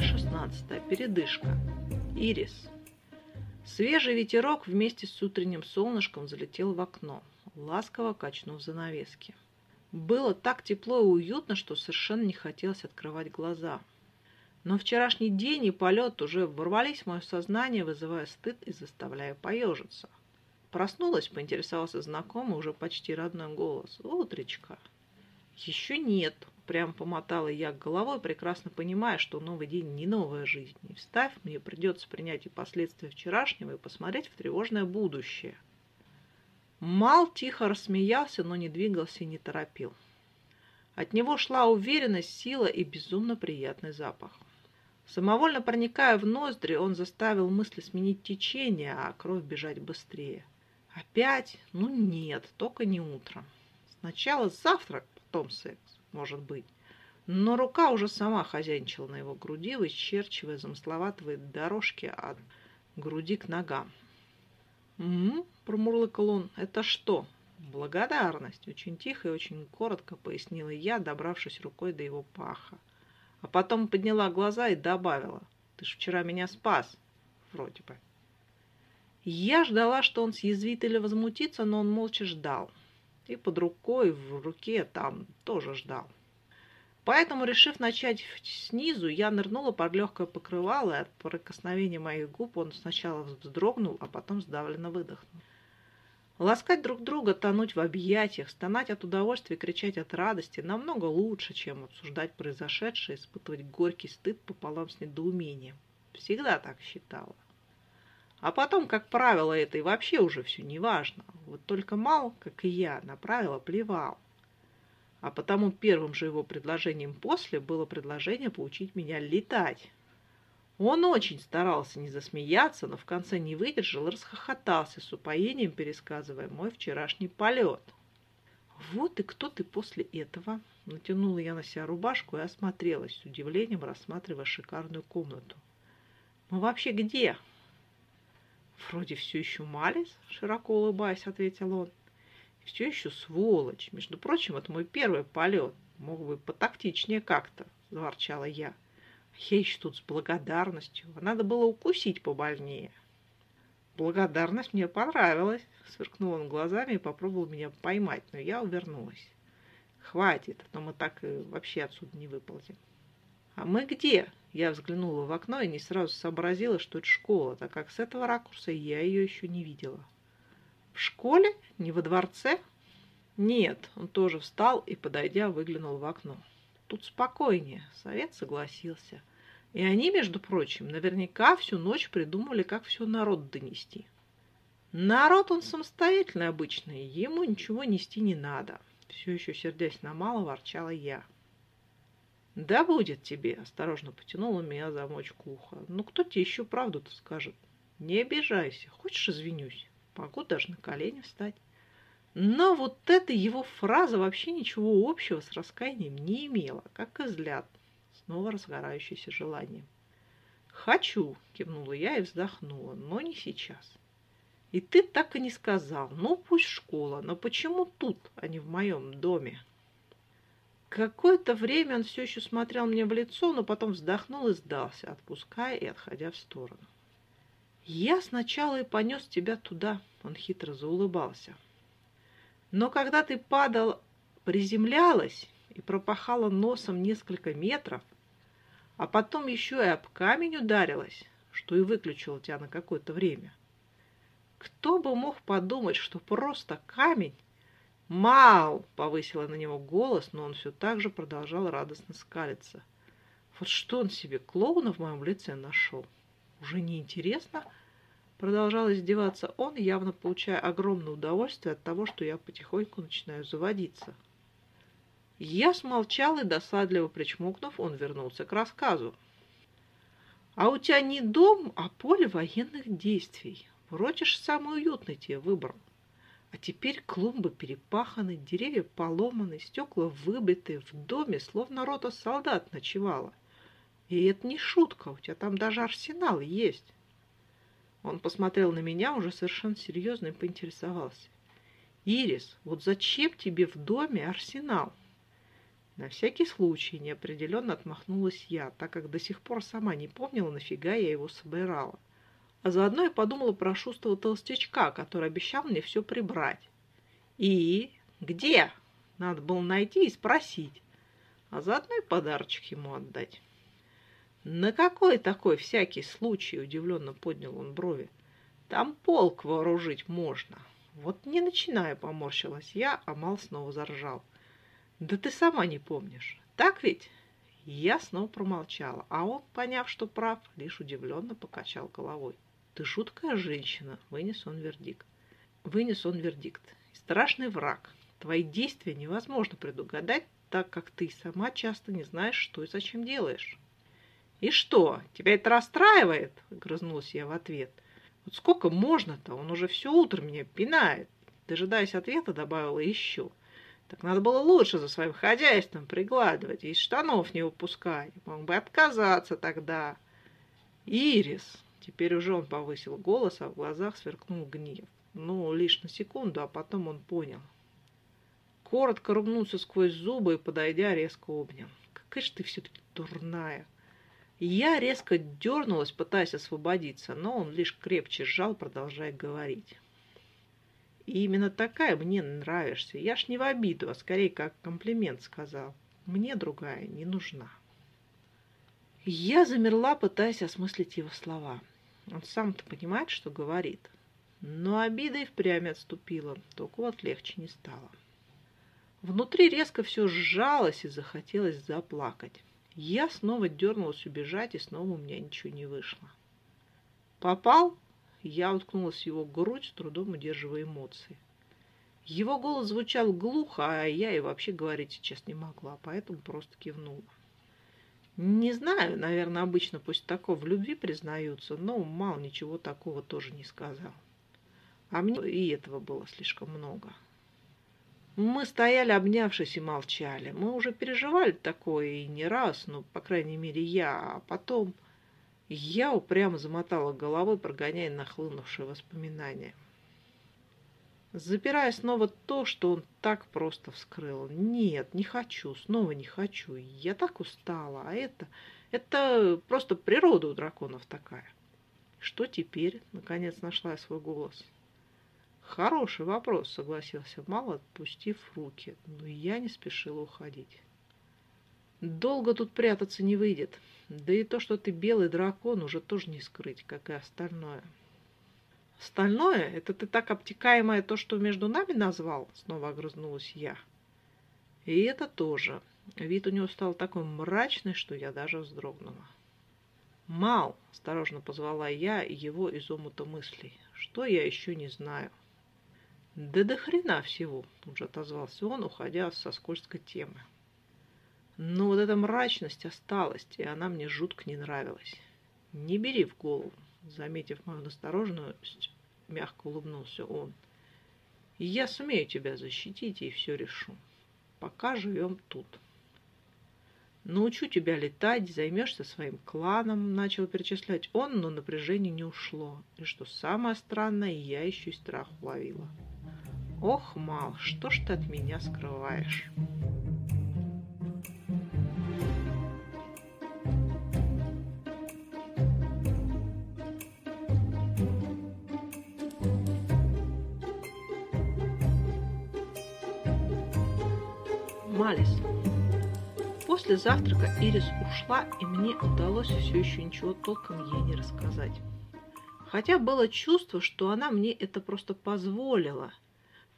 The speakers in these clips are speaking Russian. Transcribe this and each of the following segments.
Глава 16. Передышка. Ирис. Свежий ветерок вместе с утренним солнышком залетел в окно, ласково качнув занавески. Было так тепло и уютно, что совершенно не хотелось открывать глаза. Но вчерашний день и полет уже ворвались в мое сознание, вызывая стыд и заставляя поежиться. Проснулась, поинтересовался знакомый, уже почти родной голос. «Утречка». «Еще нет», — прям помотала я головой, прекрасно понимая, что новый день не новая жизнь. И встав, мне придется принять и последствия вчерашнего и посмотреть в тревожное будущее. Мал тихо рассмеялся, но не двигался и не торопил. От него шла уверенность, сила и безумно приятный запах. Самовольно проникая в ноздри, он заставил мысли сменить течение, а кровь бежать быстрее. Опять? Ну нет, только не утром. Сначала завтрак, потом секс, может быть. Но рука уже сама хозяйничала на его груди, вычерчивая замысловатые дорожки от груди к ногам. «М-м-м», промурлыкал он, — «это что?» «Благодарность», — очень тихо и очень коротко пояснила я, добравшись рукой до его паха. А потом подняла глаза и добавила, «Ты ж вчера меня спас, вроде бы». Я ждала, что он съязвит или возмутится, но он молча ждал. И под рукой, в руке там тоже ждал. Поэтому, решив начать снизу, я нырнула под легкое покрывало, и от прикосновения моих губ он сначала вздрогнул, а потом сдавленно выдохнул. Ласкать друг друга, тонуть в объятиях, стонать от удовольствия кричать от радости намного лучше, чем обсуждать произошедшее, испытывать горький стыд пополам с недоумением. Всегда так считала. А потом, как правило, это и вообще уже все неважно. Вот только Мал, как и я, на правила плевал. А потому первым же его предложением после было предложение поучить меня летать. Он очень старался не засмеяться, но в конце не выдержал и расхохотался с упоением, пересказывая мой вчерашний полет. «Вот и кто ты после этого?» Натянула я на себя рубашку и осмотрелась, с удивлением рассматривая шикарную комнату. «Мы вообще где?» «Вроде все еще Малис», — широко улыбаясь, ответил он. «Все еще сволочь. Между прочим, это мой первый полет. Мог бы потактичнее как-то», — заворчала я. «Я еще тут с благодарностью. А надо было укусить побольнее». «Благодарность мне понравилась», — сверкнул он глазами и попробовал меня поймать, но я увернулась. «Хватит, а то мы так и вообще отсюда не выползем». «А мы где?» Я взглянула в окно и не сразу сообразила, что это школа, так как с этого ракурса я ее еще не видела. «В школе? Не во дворце?» «Нет». Он тоже встал и, подойдя, выглянул в окно. «Тут спокойнее». Совет согласился. И они, между прочим, наверняка всю ночь придумали, как все народ донести. Народ он самостоятельный обычный, ему ничего нести не надо. Все еще сердясь на мало, ворчала я. «Да будет тебе!» – осторожно потянула меня замочку уха. «Ну кто тебе еще правду-то скажет? Не обижайся. Хочешь, извинюсь? Могу даже на колени встать». Но вот эта его фраза вообще ничего общего с раскаянием не имела, как и взгляд, снова разгорающееся желание. «Хочу!» – кивнула я и вздохнула, но не сейчас. «И ты так и не сказал. Ну, пусть школа, но почему тут, а не в моем доме?» Какое-то время он все еще смотрел мне в лицо, но потом вздохнул и сдался, отпуская и отходя в сторону. «Я сначала и понес тебя туда», — он хитро заулыбался. «Но когда ты падал, приземлялась и пропахала носом несколько метров, а потом еще и об камень ударилась, что и выключило тебя на какое-то время. Кто бы мог подумать, что просто камень «Мау!» — повысила на него голос, но он все так же продолжал радостно скалиться. «Вот что он себе клоуна в моем лице нашел? Уже неинтересно?» Продолжал издеваться он, явно получая огромное удовольствие от того, что я потихоньку начинаю заводиться. Я смолчал и, досадливо причмокнув, он вернулся к рассказу. «А у тебя не дом, а поле военных действий. Вроде ж самый уютный тебе выбрал. А теперь клумбы перепаханы, деревья поломаны, стекла выбиты, в доме словно рота солдат ночевала. И это не шутка, у тебя там даже арсенал есть. Он посмотрел на меня уже совершенно серьезно и поинтересовался. «Ирис, вот зачем тебе в доме арсенал?» На всякий случай неопределенно отмахнулась я, так как до сих пор сама не помнила, нафига я его собирала. А заодно я подумала про шустого толстячка, который обещал мне все прибрать. И где? Надо было найти и спросить, а заодно и подарочек ему отдать. На какой такой всякий случай, удивленно поднял он брови. Там полк вооружить можно. Вот не начинаю, поморщилась я, а Мал снова заржал. Да ты сама не помнишь, так ведь? Я снова промолчала, а он, поняв, что прав, лишь удивленно покачал головой. «Ты жуткая женщина», — вынес он вердикт. Вынес он вердикт. «Страшный враг. Твои действия невозможно предугадать, так как ты сама часто не знаешь, что и зачем делаешь». «И что, тебя это расстраивает?» — грызнулась я в ответ. «Вот сколько можно-то? Он уже все утро меня пинает». Дожидаясь ответа, добавила еще. Так надо было лучше за своим хозяйством приглядывать и из штанов не выпускать. Мог бы отказаться тогда. Ирис, теперь уже он повысил голос, а в глазах сверкнул гнев. Ну, лишь на секунду, а потом он понял. Коротко ругнулся сквозь зубы и, подойдя, резко обнял. Какая ж ты все-таки дурная. Я резко дернулась, пытаясь освободиться, но он лишь крепче сжал, продолжая говорить. И именно такая мне нравишься. Я ж не в обиду, а скорее как комплимент сказал. Мне другая не нужна. Я замерла, пытаясь осмыслить его слова. Он сам-то понимает, что говорит. Но обида и впрямь отступила, только вот легче не стало. Внутри резко все сжалось и захотелось заплакать. Я снова дернулась убежать, и снова у меня ничего не вышло. «Попал?» Я уткнулась в его грудь, с трудом удерживая эмоции. Его голос звучал глухо, а я и вообще говорить сейчас не могла, поэтому просто кивнула. Не знаю, наверное, обычно после такого в любви признаются, но мало ничего такого тоже не сказал. А мне и этого было слишком много. Мы стояли, обнявшись, и молчали. Мы уже переживали такое и не раз, ну, по крайней мере, я, а потом... Я упрямо замотала головой, прогоняя нахлынувшие воспоминания. Запирая снова то, что он так просто вскрыл. Нет, не хочу, снова не хочу. Я так устала, а это... Это просто природа у драконов такая. Что теперь? Наконец нашла я свой голос. Хороший вопрос, согласился Мал, отпустив руки, но я не спешила уходить. Долго тут прятаться не выйдет. Да и то, что ты белый дракон, уже тоже не скрыть, как и остальное. Остальное? Это ты так обтекаемое то, что между нами назвал? Снова огрызнулась я. И это тоже. Вид у него стал такой мрачный, что я даже вздрогнула. «Мал!» – осторожно позвала я его из омута мыслей. «Что я еще не знаю?» «Да до хрена всего!» – тут же отозвался он, уходя со скользкой темы. Но вот эта мрачность осталась, и она мне жутко не нравилась. Не бери в голову, заметив мою настороженность, мягко улыбнулся он. И я сумею тебя защитить и все решу. Пока живем тут. Научу тебя летать, займешься своим кланом, начал перечислять он, но напряжение не ушло. И что самое странное, я еще и страх уловила. Ох, Мал, что ж ты от меня скрываешь? Малис. После завтрака Ирис ушла, и мне удалось все еще ничего толком ей не рассказать. Хотя было чувство, что она мне это просто позволила,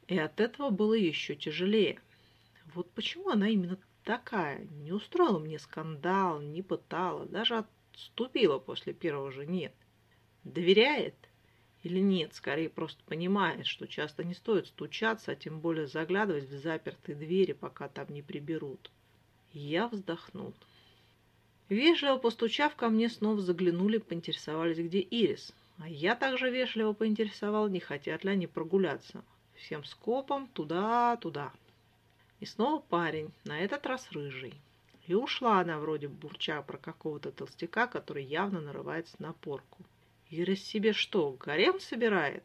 и от этого было еще тяжелее. Вот почему она именно такая, не устроила мне скандал, не пытала, даже отступила после первого же «нет». Доверяет – или нет, скорее просто понимает, что часто не стоит стучаться, а тем более заглядывать в запертые двери, пока там не приберут. Я вздохнул. Вежливо постучав ко мне, снова заглянули, поинтересовались, где Ирис. А я также вежливо поинтересовал, не хотят ли они прогуляться. Всем скопом туда-туда. И снова парень, на этот раз рыжий. И ушла она вроде бурча про какого-то толстяка, который явно нарывается на порку. Ира себе что, гарем собирает?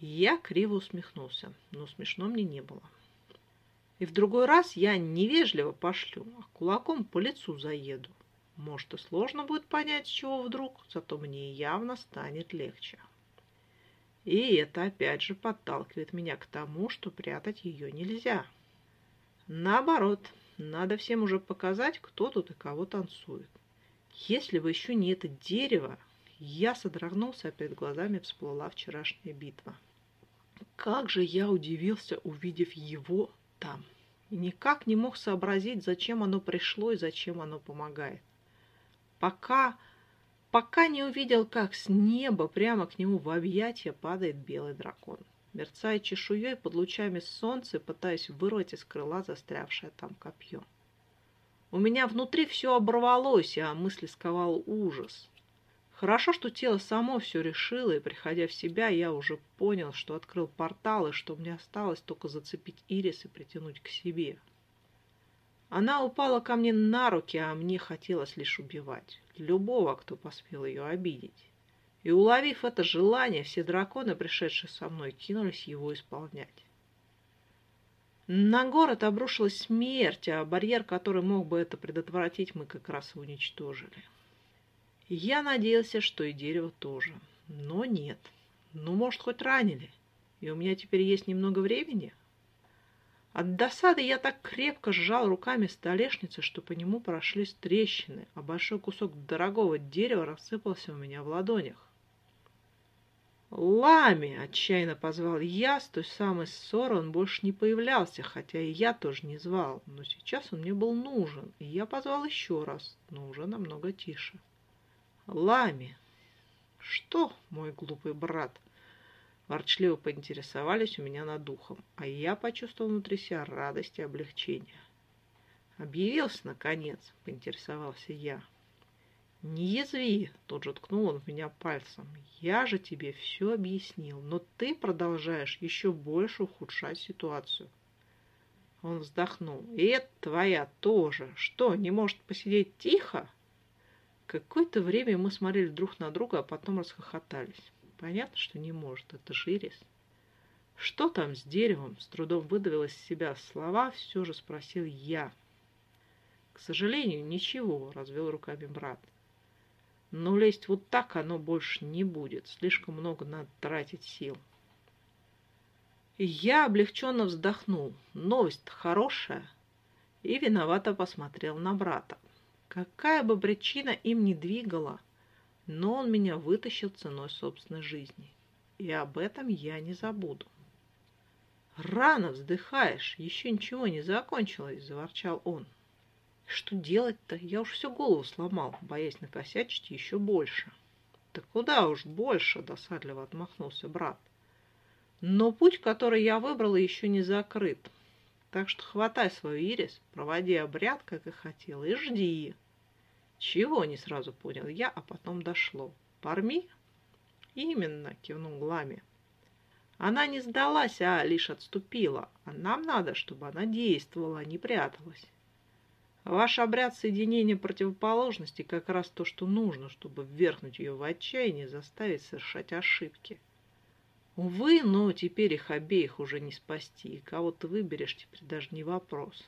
Я криво усмехнулся, но смешно мне не было. И в другой раз я невежливо пошлю, а кулаком по лицу заеду. Может, и сложно будет понять, с чего вдруг, зато мне явно станет легче. И это опять же подталкивает меня к тому, что прятать ее нельзя. Наоборот, надо всем уже показать, кто тут и кого танцует. Если бы еще не это дерево, я содрогнулся, а перед глазами всплыла вчерашняя битва. Как же я удивился, увидев его там. И никак не мог сообразить, зачем оно пришло и зачем оно помогает. Пока, пока не увидел, как с неба прямо к нему в объятия падает белый дракон, мерцая чешуей под лучами солнца, пытаясь вырвать из крыла застрявшее там копье. У меня внутри все оборвалось, а мысли сковал ужас. Хорошо, что тело само все решило, и, приходя в себя, я уже понял, что открыл портал, и что мне осталось только зацепить Ирис и притянуть к себе. Она упала ко мне на руки, а мне хотелось лишь убивать. Любого, кто поспел ее обидеть. И, уловив это желание, все драконы, пришедшие со мной, кинулись его исполнять. На город обрушилась смерть, а барьер, который мог бы это предотвратить, мы как раз и уничтожили. Я надеялся, что и дерево тоже. Но нет. Ну, может, хоть ранили. И у меня теперь есть немного времени? От досады я так крепко сжал руками столешницы, что по нему прошлись трещины, а большой кусок дорогого дерева рассыпался у меня в ладонях. «Лами!» — отчаянно позвал я. С той самой ссоры он больше не появлялся, хотя и я тоже не звал. Но сейчас он мне был нужен, и я позвал еще раз, но уже намного тише. «Лами!» «Что, мой глупый брат?» Ворчливо поинтересовались у меня над духом, а я почувствовал внутри себя радость и облегчение. «Объявился, наконец!» — поинтересовался я. «Не язви!» – тут же ткнул он в меня пальцем. «Я же тебе все объяснил, но ты продолжаешь еще больше ухудшать ситуацию». Он вздохнул. «И это твоя тоже. Что, не может посидеть тихо?» Какое-то время мы смотрели друг на друга, а потом расхохотались. Понятно, что не может. Это же Ирис. «Что там с деревом?» С трудом выдавил из себя слова, все же спросил я. «К сожалению, ничего», — развел руками брат. Но лезть вот так оно больше не будет. Слишком много надо тратить сил. Я облегченно вздохнул. Новость хорошая. И виновато посмотрел на брата. Какая бы причина им ни двигала, но он меня вытащил ценой собственной жизни. И об этом я не забуду. «Рано вздыхаешь, еще ничего не закончилось», — заворчал он. Что делать-то? Я уж всю голову сломал, боясь накосячить еще больше. Да куда уж больше, досадливо отмахнулся брат. Но путь, который я выбрала, еще не закрыт. Так что хватай свою ирис, проводи обряд, как и хотел, и жди. Чего не сразу понял я, а потом дошло. Парми? Именно, кивнул Лами. Она не сдалась, а лишь отступила. А нам надо, чтобы она действовала, а не пряталась. Ваш обряд соединения противоположностей как раз то, что нужно, чтобы ввергнуть ее в отчаяние и заставить совершать ошибки. Увы, но теперь их обеих уже не спасти, и кого ты выберешь, теперь даже не вопрос.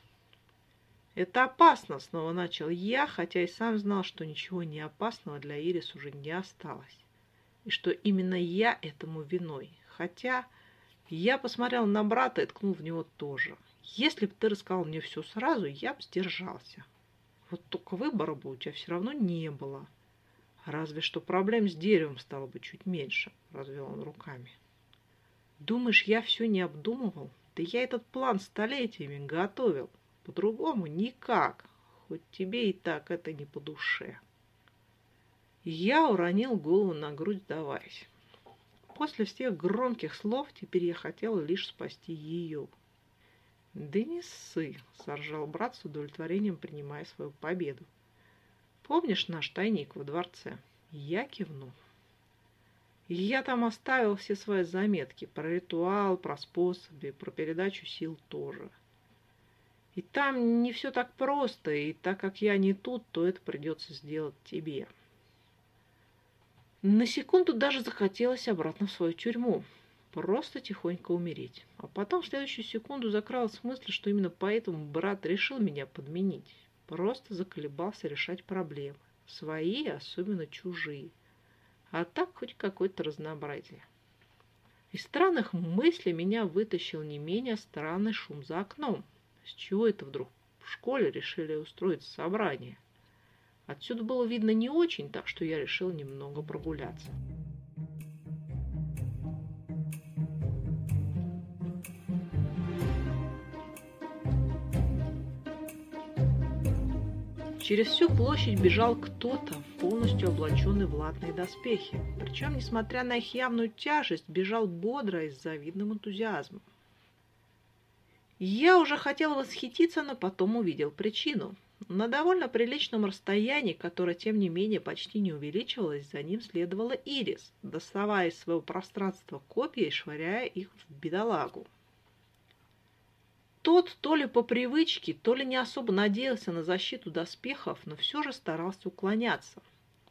Это опасно, снова начал я, хотя и сам знал, что ничего не опасного для Ирис уже не осталось. И что именно я этому виной. Хотя я посмотрел на брата и ткнул в него тоже. Если бы ты рассказал мне все сразу, я бы сдержался. Вот только выбора бы у тебя все равно не было. Разве что проблем с деревом стало бы чуть меньше, развел он руками. Думаешь, я все не обдумывал? Да я этот план столетиями готовил. По-другому никак, хоть тебе и так это не по душе. Я уронил голову на грудь, сдаваясь. После всех громких слов теперь я хотел лишь спасти ее. «Да не ссы!» — соржал брат с удовлетворением, принимая свою победу. «Помнишь наш тайник во дворце?» Я кивнул. Я там оставил все свои заметки про ритуал, про способы, про передачу сил тоже. И там не все так просто, и так как я не тут, то это придется сделать тебе. На секунду даже захотелось обратно в свою тюрьму. просто тихонько умереть. А потом в следующую секунду закралась мысль, что именно поэтому брат решил меня подменить. Просто заколебался решать проблемы. Свои, особенно чужие. А так хоть какое-то разнообразие. Из странных мыслей меня вытащил не менее странный шум за окном. С чего это вдруг в школе решили устроить собрание? Отсюда было видно не очень, так что я решил немного прогуляться. Через всю площадь бежал кто-то, полностью облаченный в латные доспехи. Причем, несмотря на их явную тяжесть, бежал бодро и с завидным энтузиазмом. Я уже хотел восхититься, но потом увидел причину. На довольно приличном расстоянии, которое, тем не менее, почти не увеличивалось, за ним следовала Ирис, доставая из своего пространства копья и швыряя их в бедолагу. Тот то ли по привычке, то ли не особо надеялся на защиту доспехов, но все же старался уклоняться.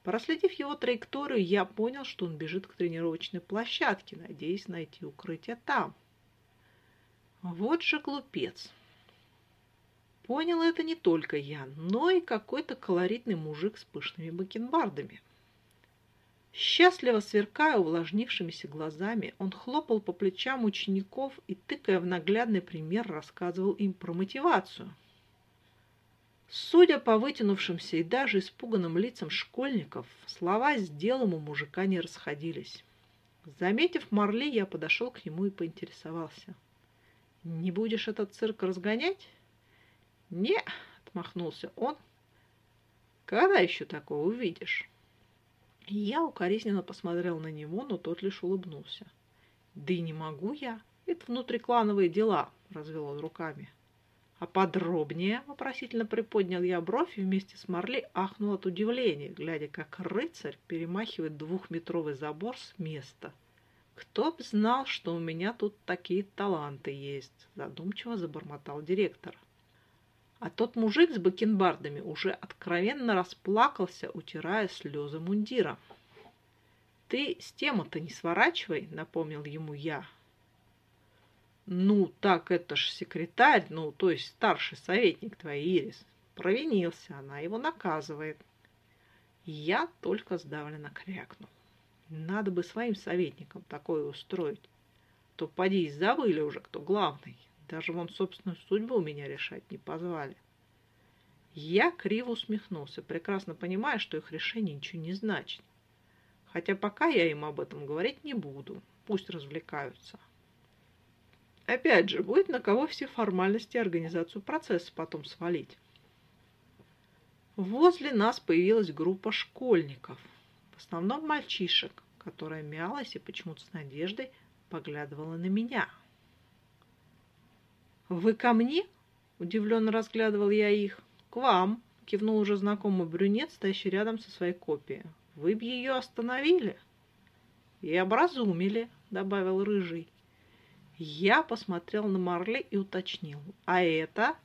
Проследив его траекторию, я понял, что он бежит к тренировочной площадке, надеясь найти укрытие там. Вот же глупец. Понял это не только я, но и какой-то колоритный мужик с пышными бакенбардами. Счастливо сверкая увлажнившимися глазами, он хлопал по плечам учеников и, тыкая в наглядный пример, рассказывал им про мотивацию. Судя по вытянувшимся и даже испуганным лицам школьников, слова с делом у мужика не расходились. Заметив Марли, я подошел к нему и поинтересовался. «Не будешь этот цирк разгонять?» «Не», — отмахнулся он. «Когда еще такого увидишь?» Я укоризненно посмотрел на него, но тот лишь улыбнулся. «Да и не могу я. Это внутриклановые дела», — развел он руками. «А подробнее?» — вопросительно приподнял я бровь и вместе с Марли ахнул от удивления, глядя, как рыцарь перемахивает двухметровый забор с места. «Кто б знал, что у меня тут такие таланты есть!» — задумчиво забормотал директор. А тот мужик с бакенбардами уже откровенно расплакался, утирая слезы мундира. «Ты с тему-то не сворачивай», — напомнил ему я. «Ну, так это ж секретарь, ну, то есть старший советник твоей Ирис. Провинился, она его наказывает». Я только сдавленно крякнул. Надо бы своим советникам такое устроить. То поди забыли уже, кто главный. Даже вон собственную судьбу меня решать не позвали. Я криво усмехнулся, прекрасно понимая, что их решение ничего не значит. Хотя пока я им об этом говорить не буду. Пусть развлекаются. Опять же, будет на кого все формальности и организацию процесса потом свалить. Возле нас появилась группа школьников, в основном мальчишек, которая мялась и почему-то с надеждой поглядывала на меня – «Вы ко мне?» – удивленно разглядывал я их. «К вам!» – кивнул уже знакомый брюнет, стоящий рядом со своей копией. «Вы б ее остановили!» «И образумили», – добавил Рыжий. Я посмотрел на Марли и уточнил. «А это?»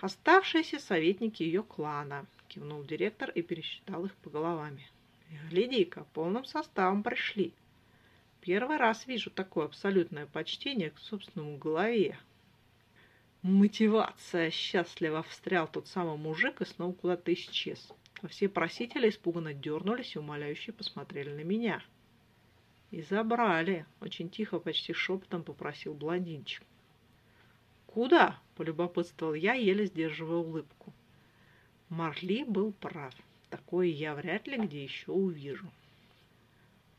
«Оставшиеся советники ее клана», – кивнул директор и пересчитал их по головами. «Гляди-ка, полным составом пришли. Первый раз вижу такое абсолютное почтение к собственному голове». Мотивация! Счастливо встрял тот самый мужик и снова куда-то исчез. А все просители испуганно дернулись и умоляющие посмотрели на меня. И забрали. Очень тихо, почти шепотом попросил блондинчик. «Куда?» – полюбопытствовал я, еле сдерживая улыбку. Марли был прав. Такое я вряд ли где еще увижу.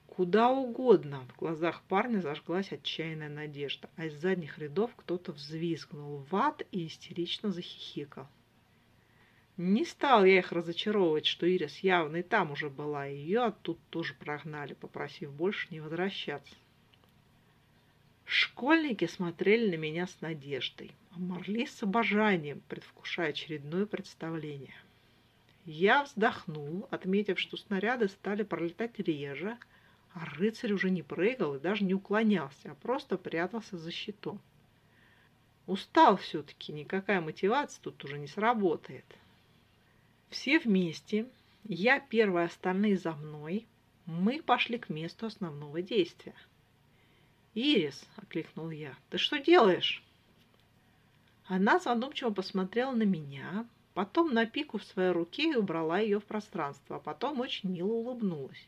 Куда угодно. В глазах парня зажглась отчаянная надежда, а из задних рядов кто-то взвизгнул в ад и истерично захихикал. Не стал я их разочаровывать, что Ирис явно и там уже была, и ее оттуда тоже прогнали, попросив больше не возвращаться. Школьники смотрели на меня с надеждой, а Марли с обожанием, предвкушая очередное представление. Я вздохнул, отметив, что снаряды стали пролетать реже, а рыцарь уже не прыгал и даже не уклонялся, а просто прятался за щитом. Устал все-таки, никакая мотивация тут уже не сработает. Все вместе, я первая, остальные за мной, мы пошли к месту основного действия. «Ирис!» — окликнул я. «Ты что делаешь?» Она задумчиво посмотрела на меня, потом на пику в своей руке и убрала ее в пространство, а потом очень мило улыбнулась.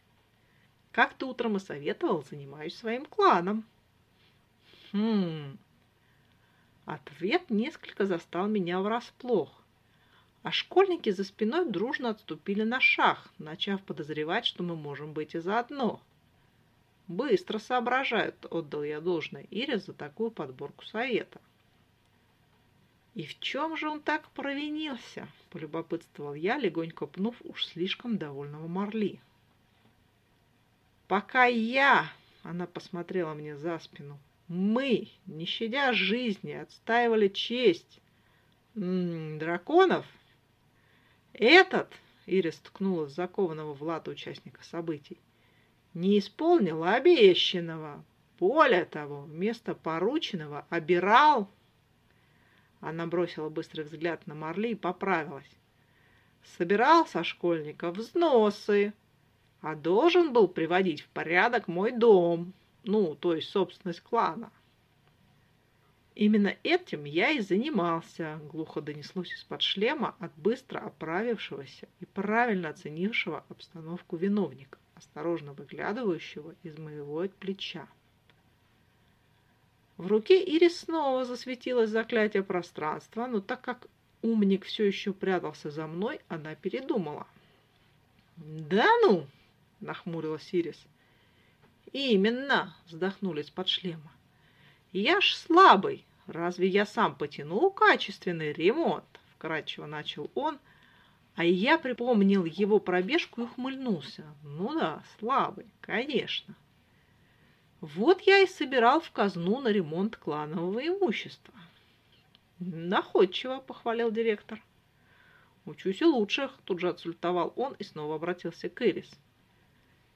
«Как ты утром и советовал, занимаюсь своим кланом». «Хм...» Ответ несколько застал меня врасплох а школьники за спиной дружно отступили на шаг, начав подозревать, что мы можем быть и заодно. Быстро соображают, отдал я должное Ире за такую подборку совета. «И в чем же он так провинился?» – полюбопытствовал я, легонько пнув уж слишком довольного Марли. «Пока я!» – она посмотрела мне за спину. «Мы, не щадя жизни, отстаивали честь. М -м, драконов этот, Ирис ткнула закованного в лату участника событий, не исполнил обещанного. Более того, вместо порученного обирал. Она бросила быстрый взгляд на Марли и поправилась. Собирал со школьников взносы, а должен был приводить в порядок мой дом, ну, то есть собственность клана. Именно этим я и занимался, глухо донеслось из-под шлема от быстро оправившегося и правильно оценившего обстановку виновника, осторожно выглядывающего из моего плеча. В руке Ирис снова засветилось заклятие пространства, но так как умник все еще прятался за мной, она передумала. «Да ну!» – нахмурилась Ирис. «Именно!» – вздохнули из-под шлема. Я ж слабый. Разве я сам потяну качественный ремонт? Вкратчиво начал он, а я припомнил его пробежку и ухмыльнулся. Ну да, слабый, конечно. Вот я и собирал в казну на ремонт кланового имущества. Находчиво, похвалил директор. Учусь у лучших, тут же отсультовал он и снова обратился к Эрис.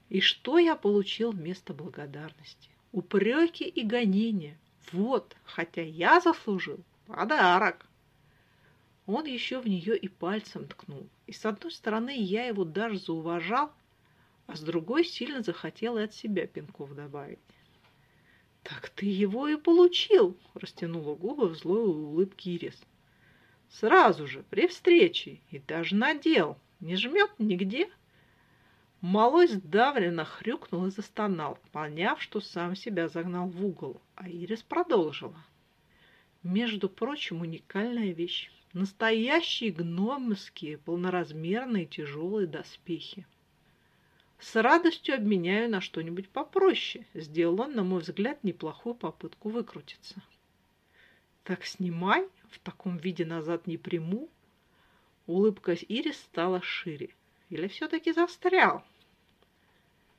И что я получил вместо благодарности? Упреки и гонения. Вот, хотя я заслужил подарок. Он еще в нее и пальцем ткнул. И с одной стороны я его даже зауважал, а с другой сильно захотел и от себя пинков добавить. «Так ты его и получил!» – растянула губы в злой улыбке Ирис. «Сразу же, при встрече, и даже надел. Не жмет нигде?» Малой сдавленно хрюкнул и застонал, поняв, что сам себя загнал в угол, а Ирис продолжила. Между прочим, уникальная вещь. Настоящие гномские, полноразмерные тяжелые доспехи. С радостью обменяю на что-нибудь попроще. Сделал он, на мой взгляд, неплохую попытку выкрутиться. Так снимай, в таком виде назад не приму. Улыбка Ирис стала шире. Или все-таки застрял?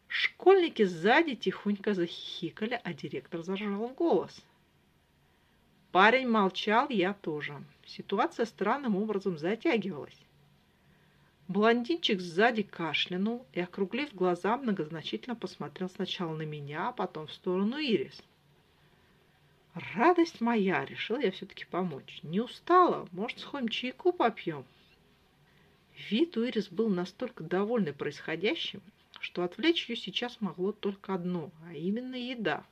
Школьники сзади тихонько захихикали, а директор зажал голос. Парень молчал, я тоже. Ситуация странным образом затягивалась. Блондинчик сзади кашлянул и, округлив глаза, многозначительно посмотрел сначала на меня, а потом в сторону Ирис. «Радость моя!» — решил я все-таки помочь. «Не устала? Может, сходим чайку попьем?» Вид у Ирис был настолько довольный происходящим, что отвлечь ее сейчас могло только одно, а именно еда.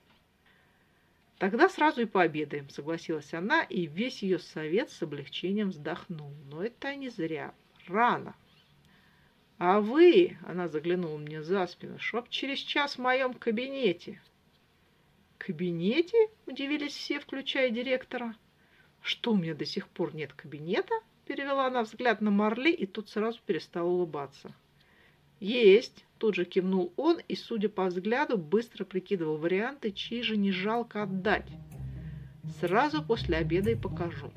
Тогда сразу и пообедаем, согласилась она, и весь ее совет с облегчением вздохнул. Но это не зря. Рано. А вы, она заглянула мне за спину, чтоб через час в моем кабинете. Кабинете? Удивились все, включая директора. Что, у меня до сих пор нет кабинета? Перевела она взгляд на Марли, и тут сразу перестала улыбаться. Есть, Тут же кивнул он и, судя по взгляду, быстро прикидывал варианты, чьи же не жалко отдать. Сразу после обеда и покажу.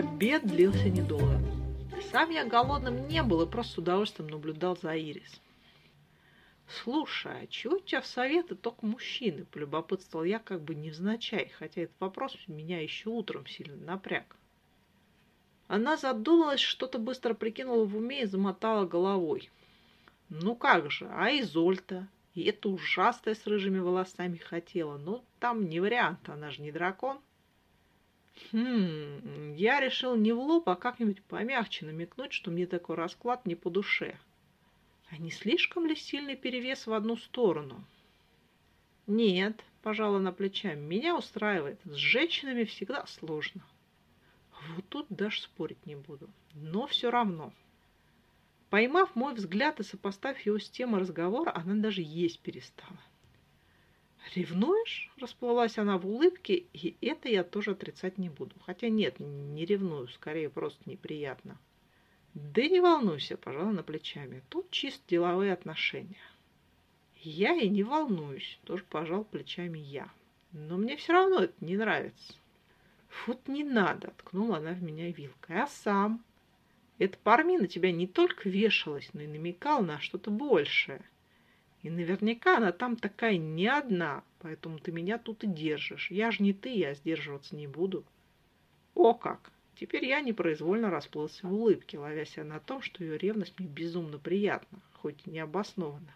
Обед длился недолго. Сам я голодным не был и просто с удовольствием наблюдал за Ирис. «Слушай, а чего у тебя в советы только мужчины?» – полюбопытствовал я как бы невзначай, хотя этот вопрос меня еще утром сильно напряг. Она задумалась, что-то быстро прикинула в уме и замотала головой. «Ну как же, а Изольта? И это ужасная с рыжими волосами хотела. Ну, там не вариант, она же не дракон». Хм, я решил не в лоб, а как-нибудь помягче намекнуть, что мне такой расклад не по душе. А не слишком ли сильный перевес в одну сторону? Нет, пожала на плечами, меня устраивает. С женщинами всегда сложно. Вот тут даже спорить не буду. Но все равно. Поймав мой взгляд и сопоставив его с темой разговора, она даже есть перестала. «Ревнуешь?» – расплылась она в улыбке, и это я тоже отрицать не буду. Хотя нет, не ревную, скорее просто неприятно. «Да не волнуйся», – пожала на плечами. «Тут чисто деловые отношения». «Я и не волнуюсь», – тоже пожал плечами я. «Но мне все равно это не нравится». «Фут, не надо», – ткнула она в меня вилкой. «А сам?» Эта пармина тебя не только вешалась, но и намекала на что-то большее. И наверняка она там такая не одна, поэтому ты меня тут и держишь. Я же не ты, я сдерживаться не буду. О как! Теперь я непроизвольно расплылся в улыбке, ловя себя на том, что ее ревность мне безумно приятна, хоть и необоснованно.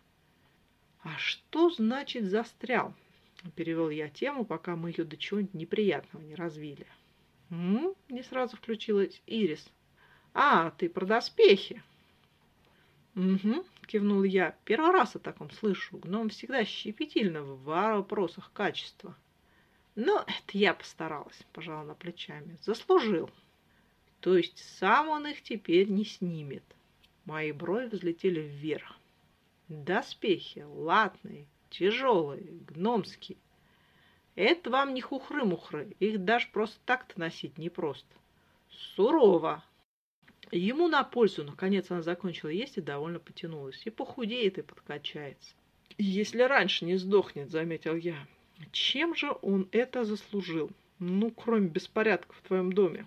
«А что значит застрял?» – перевел я тему, пока мы ее до чего-нибудь неприятного не развили. «М?», не сразу включилась Ирис. «А, ты про доспехи!» «Угу», — кивнул я. «Первый раз о таком слышу. Гном всегда щепетильно в вопросах качества». «Ну, это я постаралась», — пожала на плечами. «Заслужил». «То есть сам он их теперь не снимет». Мои брови взлетели вверх. «Доспехи латные, тяжелые, гномские. Это вам не хухры-мухры, их даже просто так-то носить непросто. Сурово, Ему на пользу, наконец, она закончила есть и довольно потянулась. И похудеет, и подкачается. «Если раньше не сдохнет», — заметил я. «Чем же он это заслужил? Ну, кроме беспорядка в твоем доме».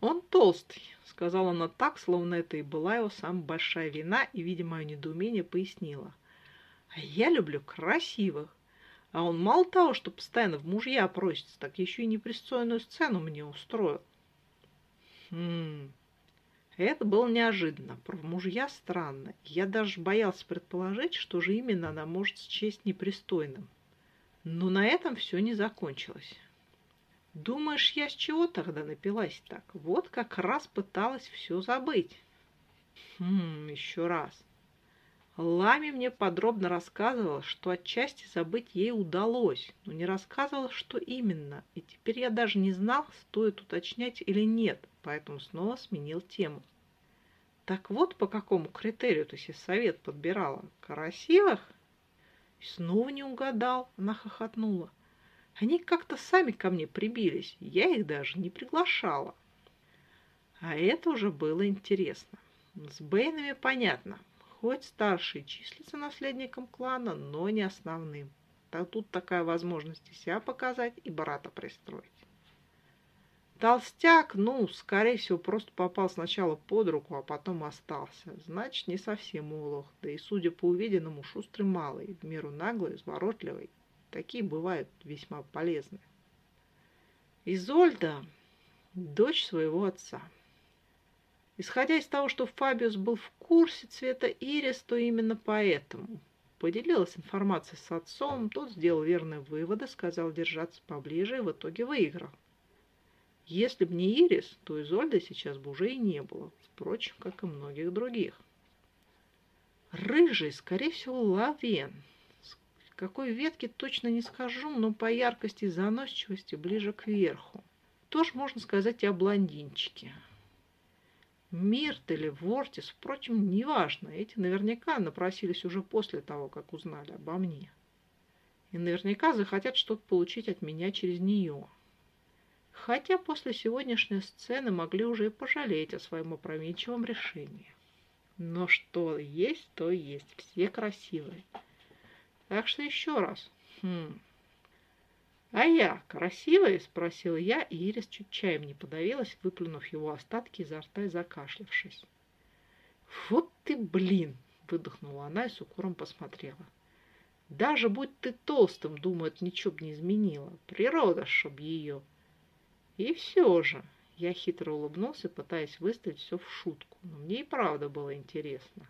«Он толстый», — сказала она так, словно это и была его самая большая вина, и, видя мое недоумение, пояснила. «А я люблю красивых. А он мало того, что постоянно в мужья просится, так еще и непристойную сцену мне устроил». «Хм...» Это было неожиданно. Про мужья странно. Я даже боялся предположить, что же именно она может счесть непристойным. Но на этом все не закончилось. Думаешь, я с чего тогда напилась так? Вот как раз пыталась все забыть. Хм, еще раз. Лами мне подробно рассказывала, что отчасти забыть ей удалось, но не рассказывала, что именно. И теперь я даже не знал, стоит уточнять или нет, поэтому снова сменил тему. Так вот, по какому критерию ты себе совет подбирала? Красивых? И снова не угадал, она хохотнула. Они как-то сами ко мне прибились, я их даже не приглашала. А это уже было интересно. С Бэйнами понятно, хоть старший числится наследником клана, но не основным. А тут такая возможность и себя показать, и брата пристроить. Толстяк, ну, скорее всего, просто попал сначала под руку, а потом остался. Значит, не совсем улох. Да и, судя по увиденному, шустрый малый, в меру наглый, изворотливый. Такие бывают весьма полезны. Изольда – дочь своего отца. Исходя из того, что Фабиус был в курсе цвета ирис, то именно поэтому. Поделилась информацией с отцом, тот сделал верные выводы, сказал держаться поближе и в итоге выиграл. Если б не Ирис, то Изольды сейчас бы уже и не было, впрочем, как и многих других. Рыжий, скорее всего, лавен. С какой ветки точно не скажу, но по яркости и заносчивости ближе к верху. Тоже можно сказать и о блондинчике. Мирт или Вортис, впрочем, неважно. Эти наверняка напросились уже после того, как узнали обо мне. И наверняка захотят что-то получить от меня через нее хотя после сегодняшней сцены могли уже и пожалеть о своем опрометчивом решении. Но что есть, то есть. Все красивые. Так что еще раз. Хм. «А я красивая?» – спросила я, и Ирис чуть чаем не подавилась, выплюнув его остатки изо рта и закашлявшись. «Вот ты, блин!» – выдохнула она и с укором посмотрела. «Даже будь ты толстым, думаю, это ничего бы не изменило. Природа, чтоб ее...» И все же, я хитро улыбнулся, пытаясь выставить все в шутку, но мне и правда было интересно.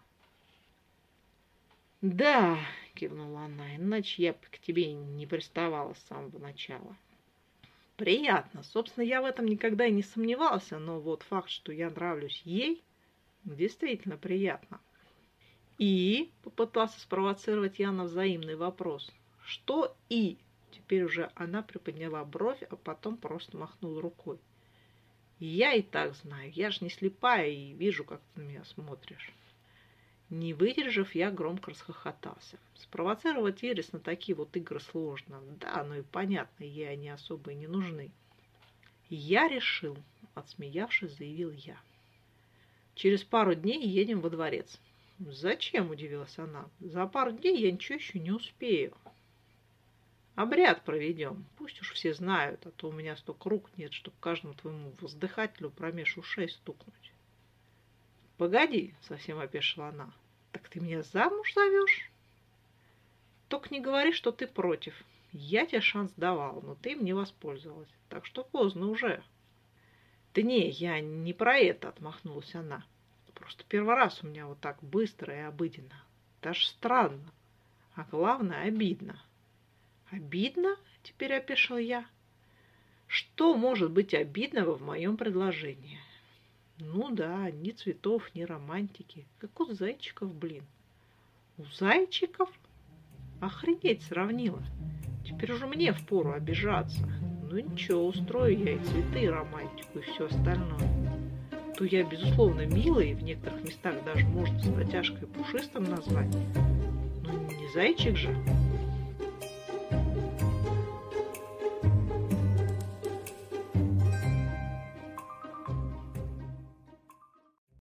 «Да», — кивнула она, — «иначе я бы к тебе не приставала с самого начала». Приятно. Собственно, я в этом никогда и не сомневался, но вот факт, что я нравлюсь ей, действительно приятно. И попытался спровоцировать я на взаимный вопрос. Что и? Теперь уже она приподняла бровь, а потом просто махнула рукой. Я и так знаю, я ж не слепая и вижу, как ты на меня смотришь. Не выдержав, я громко расхохотался. Спровоцировать Ирис на такие вот игры сложно. Да, ну и понятно, ей они особо и не нужны. Я решил, отсмеявшись, заявил я. Через пару дней едем во дворец. Зачем, удивилась она. За пару дней я ничего еще не успею. Обряд проведем. Пусть уж все знают, а то у меня столько рук нет, чтобы каждому твоему воздыхателю промеж ушей стукнуть. «Погоди», — совсем опешила она. «Так ты меня замуж зовешь?» «Только не говори, что ты против. Я тебе шанс давал, но ты им не воспользовалась. Так что поздно уже». «Да не, я не про это», — отмахнулась она. «Просто первый раз у меня вот так быстро и обыденно. Даже странно. А главное, обидно». «Обидно?» — теперь опешил я. «Что может быть обидного в моем предложении?» Ну да, ни цветов, ни романтики. Как у зайчиков, блин. У зайчиков? Охренеть сравнила. Теперь уже мне впору обижаться. Ну ничего, устрою я и цветы, и романтику, и все остальное. То я, безусловно, милый, в некоторых местах даже можно с натяжкой пушистым назвать. Ну не зайчик же.